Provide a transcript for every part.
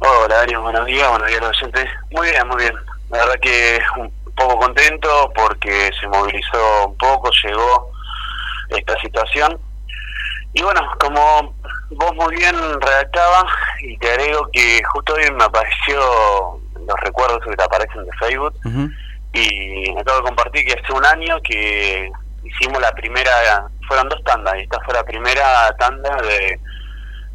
Hola, Darío, buenos días, buenos días a los oyentes. Muy bien, muy bien. La verdad que un poco contento porque se movilizó un poco, llegó esta situación. Y bueno, como vos muy bien redactabas, y te agrego que justo hoy me apareció los recuerdos que te aparecen de Facebook, y me acabo de compartir que hace un año que hicimos la primera, fueron dos tandas, y esta fue la primera tanda de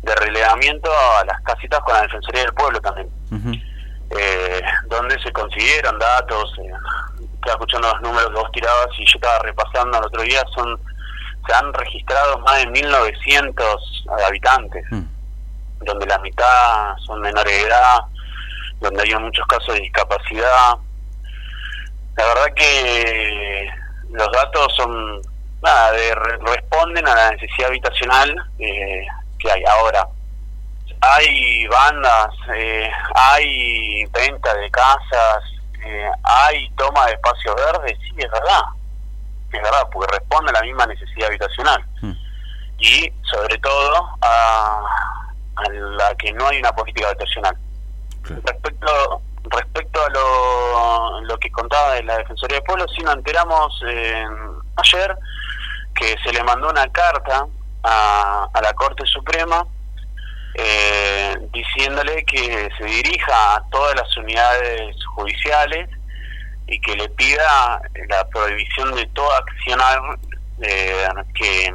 de relevamiento a las casitas con la Defensoría del Pueblo también, eh, donde se consiguieron datos, eh, estaba escuchando los números que vos tirabas y yo estaba repasando el otro día, son se han registrado más de 1.900 habitantes, mm. donde la mitad son menores de edad, donde hay muchos casos de discapacidad. La verdad que los datos son nada, de, responden a la necesidad habitacional eh, que hay ahora. Hay bandas, eh, hay venta de casas, eh, hay toma de espacios verdes, sí, es verdad. Es verdad, porque responde a la misma necesidad habitacional. Hmm. Y sobre todo a, la que no hay una política habitacional. Respecto respecto a lo, lo que contaba de la Defensoría del Pueblo, sí nos enteramos eh, ayer que se le mandó una carta a, la Corte Suprema eh, diciéndole que se dirija a todas las unidades judiciales y que le pida la prohibición de todo accionar eh, que,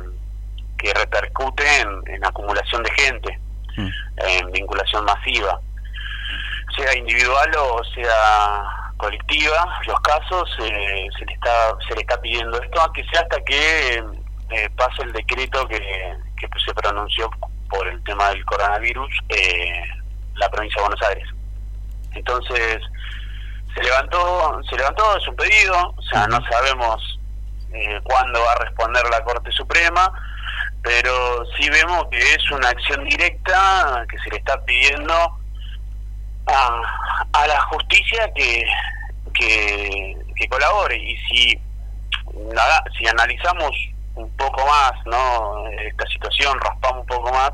que repercute en, acumulación de gente, mm. en vinculación masiva, sea individual o sea colectiva, los casos eh, se le está se le está pidiendo esto, aunque sea hasta que eh, pasa el decreto que, que se pronunció por el tema del coronavirus eh, la provincia de Buenos Aires. Entonces, se levantó, se levantó, es un pedido, o sea, no sabemos eh, cuándo va a responder la Corte Suprema, pero sí vemos que es una acción directa que se le está pidiendo a, a la justicia que, que, que colabore. Y si, si analizamos un poco más no esta situación, raspamos un poco más,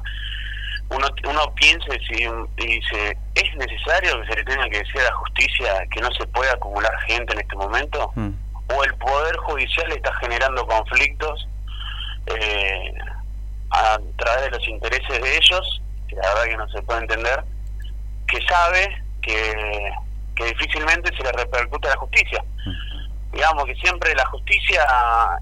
uno, uno piensa y dice, ¿es necesario que se le tenga que decir a la justicia que no se puede acumular gente en este momento? Mm. ¿O el Poder Judicial está generando conflictos eh, a través de los intereses de ellos, que la verdad que no se puede entender, que sabe que, que difícilmente se le repercute a la justicia? Mm digamos que siempre la justicia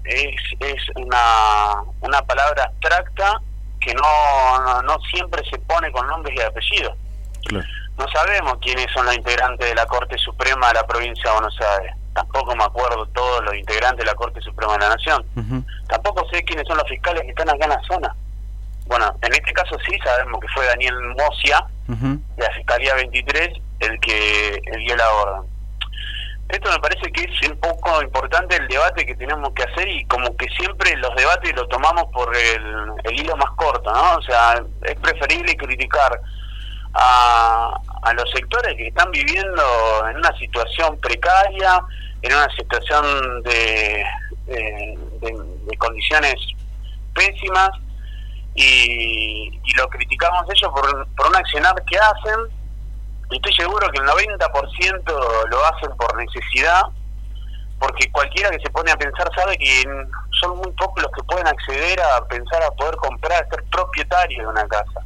es, es una, una palabra abstracta que no, no, siempre se pone con nombres y apellidos. No sabemos quiénes son los integrantes de la Corte Suprema de la provincia de Buenos Aires. Tampoco me acuerdo todos los integrantes de la Corte Suprema de la Nación. Tampoco sé quiénes son los fiscales que están acá en la zona. Bueno, en este caso sí sabemos que fue Daniel Mosia, de la Fiscalía 23, el que dio la orden esto me parece que es un poco importante el debate que tenemos que hacer y como que siempre los debates los tomamos por el, hilo más corto, ¿no? O sea, es preferible criticar a, a los sectores que están viviendo en una situación precaria, en una situación de, de, condiciones pésimas y, y, lo criticamos ellos por, por un accionar que hacen estoy seguro que el 90% lo hacen por necesidad, porque cualquiera que se pone a pensar sabe que son muy pocos los que pueden acceder a pensar a poder comprar, ser propietario de una casa.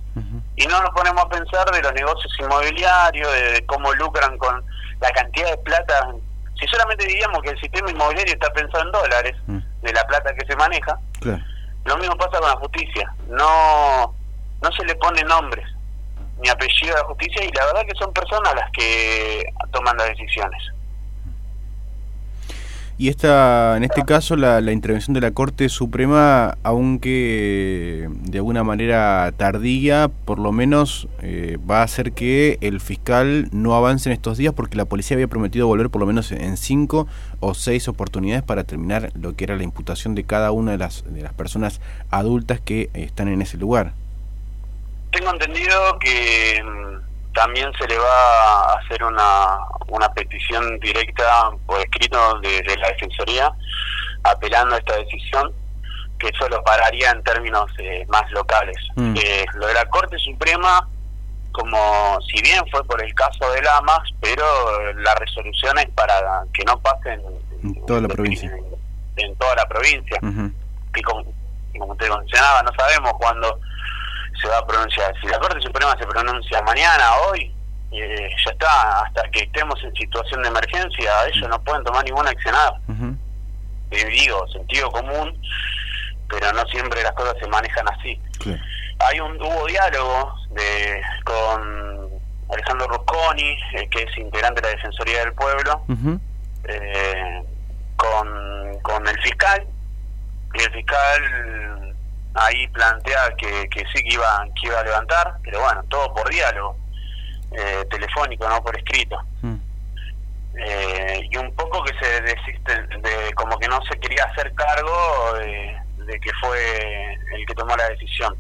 Y no nos ponemos a pensar de los negocios inmobiliarios, de, cómo lucran con la cantidad de plata. Si solamente diríamos que el sistema inmobiliario está pensado en dólares, de la plata que se maneja, lo mismo pasa con la justicia. No, no se le pone nombres mi apellido a la justicia y la verdad que son personas las que toman las decisiones. Y esta, en este caso, la, intervención de la Corte Suprema, aunque de alguna manera tardía, por lo menos eh, va a hacer que el fiscal no avance en estos días, porque la policía había prometido volver por lo menos en cinco o seis oportunidades para terminar lo que era la imputación de cada una de las, de las personas adultas que están en ese lugar tengo entendido que mm, también se le va a hacer una, una petición directa por escrito desde la Defensoría apelando a esta decisión, que eso lo pararía en términos eh, más locales. Mm. Eh, lo de la Corte Suprema, como si bien fue por el caso de Lamas, pero la resolución es para que no pasen en toda la provincia. En, toda la provincia. Y como, como te mencionaba, no sabemos cuándo se va a pronunciar. Si la Corte Suprema se pronuncia mañana, hoy, eh, ya está, hasta que estemos en situación de emergencia, ellos no pueden tomar ninguna accionada. digo, sentido común, pero no siempre las cosas se manejan así. Hay un hubo diálogo de con Alejandro Rusconi, eh, que es integrante de la Defensoría del Pueblo, eh, con, con el fiscal, y el fiscal ahí plantea que, que sí que iba, que iba a levantar, pero bueno, todo por diálogo eh, telefónico, no por escrito. Mm. Eh, y un poco que se desiste, de, como que no se quería hacer cargo de, que fue el que tomó la decisión.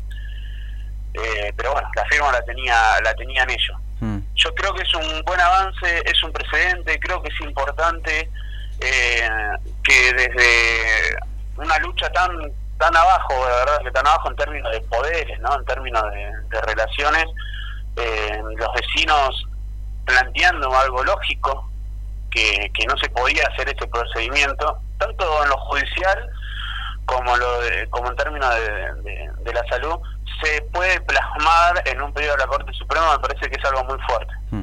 Eh, pero bueno, la firma la tenía la tenían ellos. Mm. Yo creo que es un buen avance, es un precedente, creo que es importante que desde una lucha tan tan abajo, de verdad, que tan abajo en términos de poderes, ¿no? En términos de relaciones, eh, los vecinos planteando algo lógico, que, que no se podía hacer este procedimiento, tanto en lo judicial como, lo como en términos de, de, la salud, se puede plasmar en un pedido de la Corte Suprema, me parece que es algo muy fuerte. Mm.